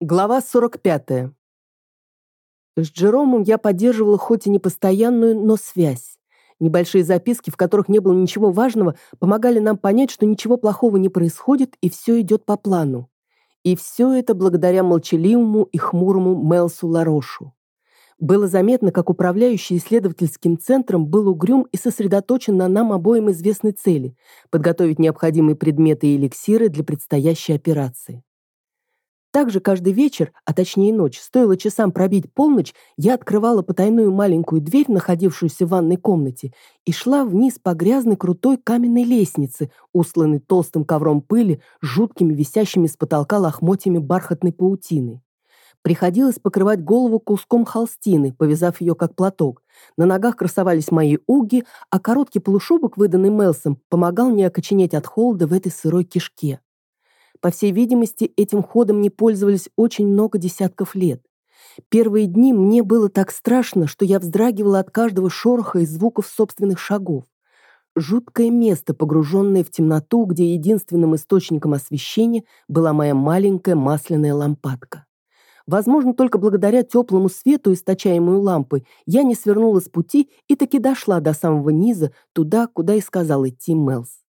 Глава 45. С Джеромом я поддерживала хоть и не постоянную, но связь. Небольшие записки, в которых не было ничего важного, помогали нам понять, что ничего плохого не происходит и все идет по плану. И все это благодаря молчаливому и хмурому Мелсу Ларошу. Было заметно, как управляющий исследовательским центром был угрюм и сосредоточен на нам обоим известной цели – подготовить необходимые предметы и эликсиры для предстоящей операции. Также каждый вечер, а точнее ночь, стоило часам пробить полночь, я открывала потайную маленькую дверь, находившуюся в ванной комнате, и шла вниз по грязной крутой каменной лестнице, устланной толстым ковром пыли, жуткими висящими с потолка лохмотьями бархатной паутины. Приходилось покрывать голову куском холстины, повязав ее как платок. На ногах красовались мои уги, а короткий полушубок, выданный Мелсом, помогал не окоченеть от холода в этой сырой кишке. По всей видимости, этим ходом не пользовались очень много десятков лет. Первые дни мне было так страшно, что я вздрагивала от каждого шороха и звуков собственных шагов. Жуткое место, погруженное в темноту, где единственным источником освещения была моя маленькая масляная лампадка. Возможно, только благодаря теплому свету, источаемую лампой, я не свернула с пути и таки дошла до самого низа, туда, куда и сказал идти Мелс.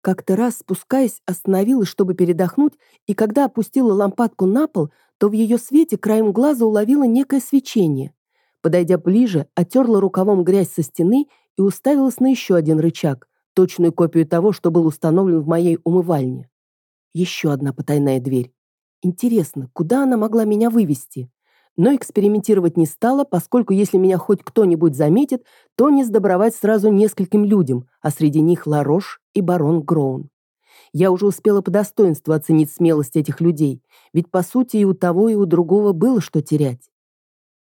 Как-то раз, спускаясь, остановилась, чтобы передохнуть, и когда опустила лампадку на пол, то в ее свете краем глаза уловила некое свечение. Подойдя ближе, отерла рукавом грязь со стены и уставилась на еще один рычаг, точную копию того, что был установлен в моей умывальне. Еще одна потайная дверь. Интересно, куда она могла меня вывести? Но экспериментировать не стала, поскольку если меня хоть кто-нибудь заметит, то не сдобровать сразу нескольким людям, а среди них Ларош и барон Гроун. Я уже успела по достоинству оценить смелость этих людей, ведь по сути и у того, и у другого было что терять.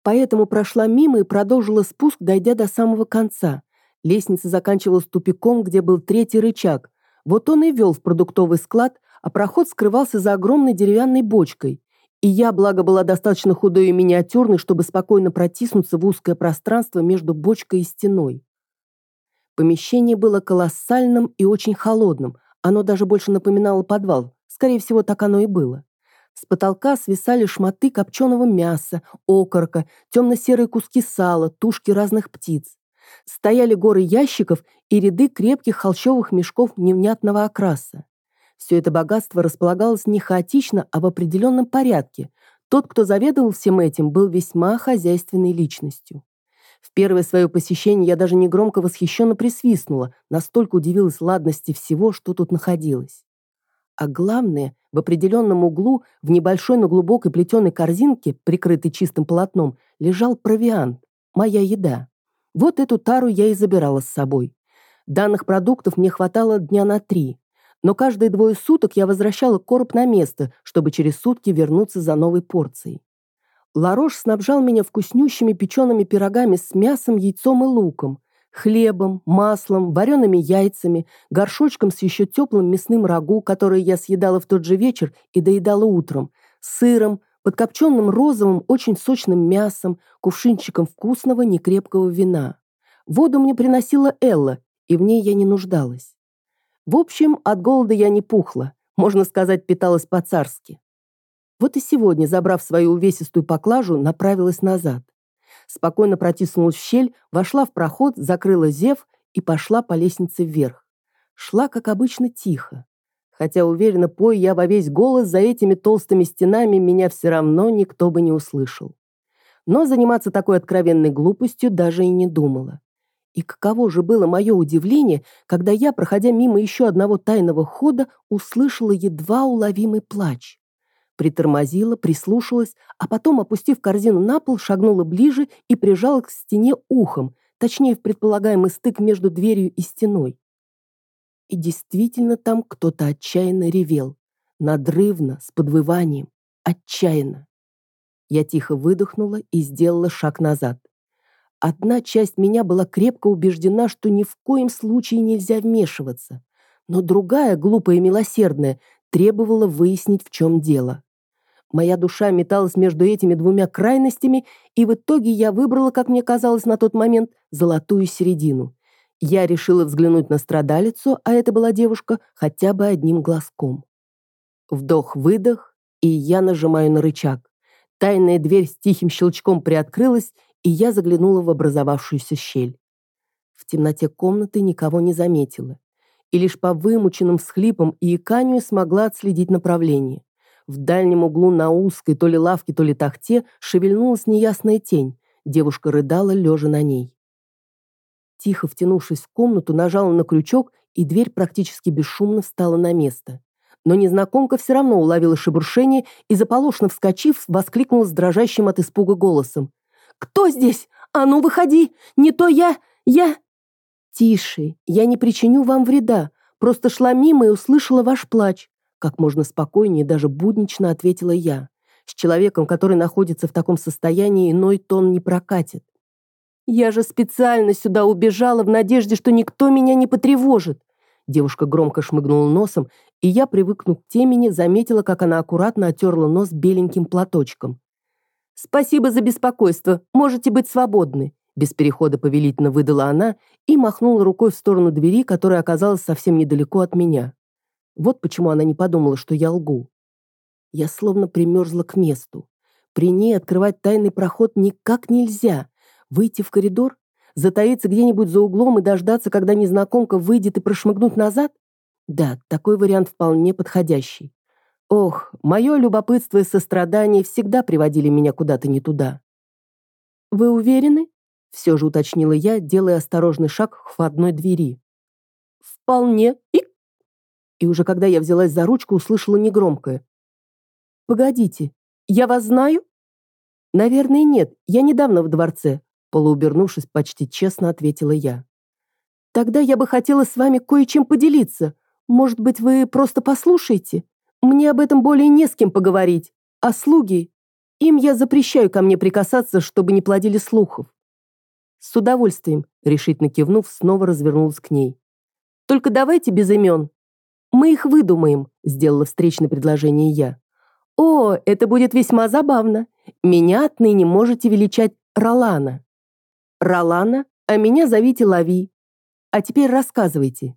Поэтому прошла мимо и продолжила спуск, дойдя до самого конца. Лестница заканчивалась тупиком, где был третий рычаг. Вот он и вел в продуктовый склад, а проход скрывался за огромной деревянной бочкой. И я, благо, была достаточно худой и миниатюрной, чтобы спокойно протиснуться в узкое пространство между бочкой и стеной. Помещение было колоссальным и очень холодным. Оно даже больше напоминало подвал. Скорее всего, так оно и было. С потолка свисали шматы копченого мяса, окорока, темно-серые куски сала, тушки разных птиц. Стояли горы ящиков и ряды крепких холщовых мешков невнятного окраса. Все это богатство располагалось не хаотично, а в определенном порядке. Тот, кто заведовал всем этим, был весьма хозяйственной личностью. В первое свое посещение я даже негромко восхищенно присвистнула, настолько удивилась ладности всего, что тут находилось. А главное, в определенном углу, в небольшой, но глубокой плетеной корзинке, прикрытой чистым полотном, лежал провиант, моя еда. Вот эту тару я и забирала с собой. Данных продуктов мне хватало дня на три но каждые двое суток я возвращала короб на место, чтобы через сутки вернуться за новой порцией. Ларош снабжал меня вкуснющими печеными пирогами с мясом, яйцом и луком, хлебом, маслом, вареными яйцами, горшочком с еще теплым мясным рагу, которое я съедала в тот же вечер и доедала утром, сыром, подкопченным розовым, очень сочным мясом, кувшинчиком вкусного, некрепкого вина. Воду мне приносила Элла, и в ней я не нуждалась. В общем, от голода я не пухла, можно сказать, питалась по-царски. Вот и сегодня, забрав свою увесистую поклажу, направилась назад. Спокойно протиснулась в щель, вошла в проход, закрыла зев и пошла по лестнице вверх. Шла, как обычно, тихо. Хотя, уверена, пой я во весь голос, за этими толстыми стенами меня все равно никто бы не услышал. Но заниматься такой откровенной глупостью даже и не думала. И каково же было мое удивление, когда я, проходя мимо еще одного тайного хода, услышала едва уловимый плач. Притормозила, прислушалась, а потом, опустив корзину на пол, шагнула ближе и прижала к стене ухом, точнее, в предполагаемый стык между дверью и стеной. И действительно там кто-то отчаянно ревел. Надрывно, с подвыванием, отчаянно. Я тихо выдохнула и сделала шаг назад. Одна часть меня была крепко убеждена, что ни в коем случае нельзя вмешиваться, но другая, глупая и милосердная, требовала выяснить, в чем дело. Моя душа металась между этими двумя крайностями, и в итоге я выбрала, как мне казалось на тот момент, золотую середину. Я решила взглянуть на страдалицу, а это была девушка, хотя бы одним глазком. Вдох-выдох, и я нажимаю на рычаг. Тайная дверь с тихим щелчком приоткрылась, и я заглянула в образовавшуюся щель. В темноте комнаты никого не заметила, и лишь по вымученным всхлипам и иканию смогла отследить направление. В дальнем углу на узкой то ли лавке, то ли тахте шевельнулась неясная тень. Девушка рыдала, лежа на ней. Тихо втянувшись в комнату, нажала на крючок, и дверь практически бесшумно встала на место. Но незнакомка все равно уловила шебуршение и, заполошно вскочив, воскликнула с дрожащим от испуга голосом. «Кто здесь? А ну, выходи! Не то я... я...» «Тише, я не причиню вам вреда. Просто шла мимо и услышала ваш плач. Как можно спокойнее, даже буднично ответила я. С человеком, который находится в таком состоянии, иной тон не прокатит. Я же специально сюда убежала в надежде, что никто меня не потревожит. Девушка громко шмыгнула носом, и я, привыкнув к темени, заметила, как она аккуратно отерла нос беленьким платочком. «Спасибо за беспокойство. Можете быть свободны», без перехода повелительно выдала она и махнула рукой в сторону двери, которая оказалась совсем недалеко от меня. Вот почему она не подумала, что я лгу. Я словно примерзла к месту. При ней открывать тайный проход никак нельзя. Выйти в коридор, затаиться где-нибудь за углом и дождаться, когда незнакомка выйдет и прошмыгнуть назад? Да, такой вариант вполне подходящий. Ох, мое любопытство и сострадание всегда приводили меня куда-то не туда. «Вы уверены?» — все же уточнила я, делая осторожный шаг к входной двери. «Вполне. И и уже когда я взялась за ручку, услышала негромкое. «Погодите, я вас знаю?» «Наверное, нет, я недавно в дворце», полуубернувшись, почти честно ответила я. «Тогда я бы хотела с вами кое-чем поделиться. Может быть, вы просто послушаете? Мне об этом более не с кем поговорить. А слуги? Им я запрещаю ко мне прикасаться, чтобы не плодили слухов». «С удовольствием», — решительно кивнув, снова развернулась к ней. «Только давайте без имен. «Мы их выдумаем», — сделала встречное предложение я. «О, это будет весьма забавно. Меня отныне можете величать Ролана». «Ролана, а меня зовите Лави. А теперь рассказывайте».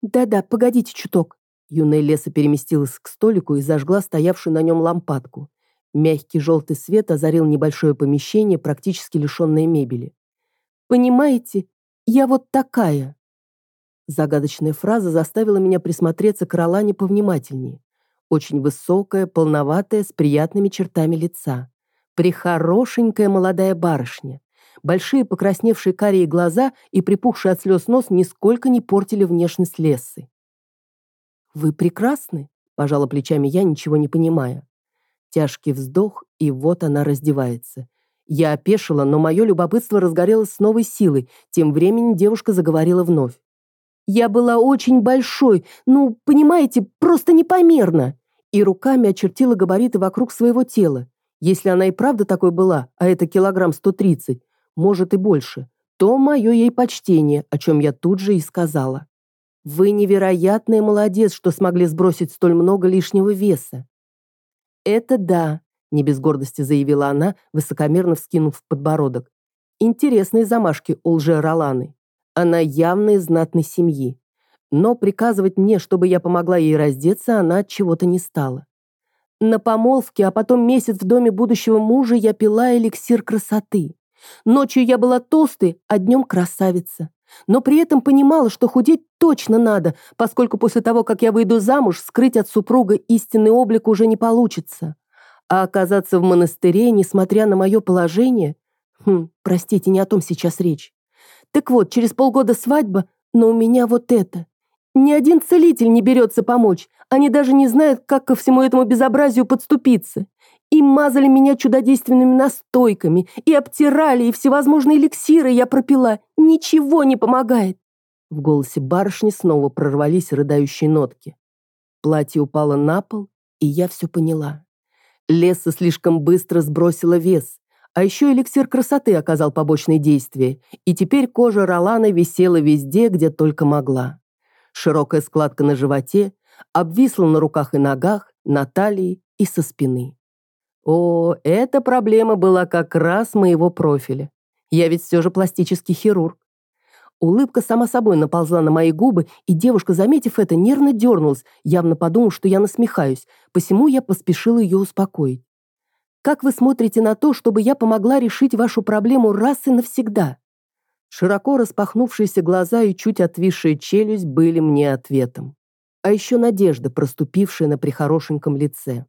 «Да-да, погодите чуток». Юная леса переместилась к столику и зажгла стоявшую на нем лампадку. Мягкий желтый свет озарил небольшое помещение, практически лишенное мебели. «Понимаете, я вот такая. Загадочная фраза заставила меня присмотреться к Ролане повнимательнее. Очень высокая, полноватая, с приятными чертами лица. Прихорошенькая молодая барышня. Большие покрасневшие карие глаза и припухший от слез нос нисколько не портили внешность Лессы. «Вы прекрасны», — пожала плечами я, ничего не понимая. Тяжкий вздох, и вот она раздевается. Я опешила, но мое любопытство разгорелось с новой силой. Тем временем девушка заговорила вновь. Я была очень большой, ну, понимаете, просто непомерно. И руками очертила габариты вокруг своего тела. Если она и правда такой была, а это килограмм 130, может и больше, то мое ей почтение, о чем я тут же и сказала. Вы невероятный молодец, что смогли сбросить столь много лишнего веса. Это да, не без гордости заявила она, высокомерно вскинув подбородок. Интересные замашки у лже-Роланы. Она явно из знатной семьи. Но приказывать мне, чтобы я помогла ей раздеться, она от чего-то не стала. На помолвке, а потом месяц в доме будущего мужа я пила эликсир красоты. Ночью я была толстой, а днем красавица. Но при этом понимала, что худеть точно надо, поскольку после того, как я выйду замуж, скрыть от супруга истинный облик уже не получится. А оказаться в монастыре, несмотря на мое положение... Хм, простите, не о том сейчас речь. Так вот, через полгода свадьба, но у меня вот это. Ни один целитель не берется помочь. Они даже не знают, как ко всему этому безобразию подступиться. И мазали меня чудодейственными настойками, и обтирали, и всевозможные эликсиры я пропила. Ничего не помогает. В голосе барышни снова прорвались рыдающие нотки. Платье упало на пол, и я все поняла. Леса слишком быстро сбросила вес. А еще эликсир красоты оказал побочные действия, и теперь кожа Роланы висела везде, где только могла. Широкая складка на животе, обвисла на руках и ногах, на талии и со спины. О, эта проблема была как раз моего профиля. Я ведь все же пластический хирург. Улыбка сама собой наползла на мои губы, и девушка, заметив это, нервно дернулась, явно подумав, что я насмехаюсь, посему я поспешила ее успокоить. «Как вы смотрите на то, чтобы я помогла решить вашу проблему раз и навсегда?» Широко распахнувшиеся глаза и чуть отвисшая челюсть были мне ответом. А еще надежда, проступившая на прихорошеньком лице.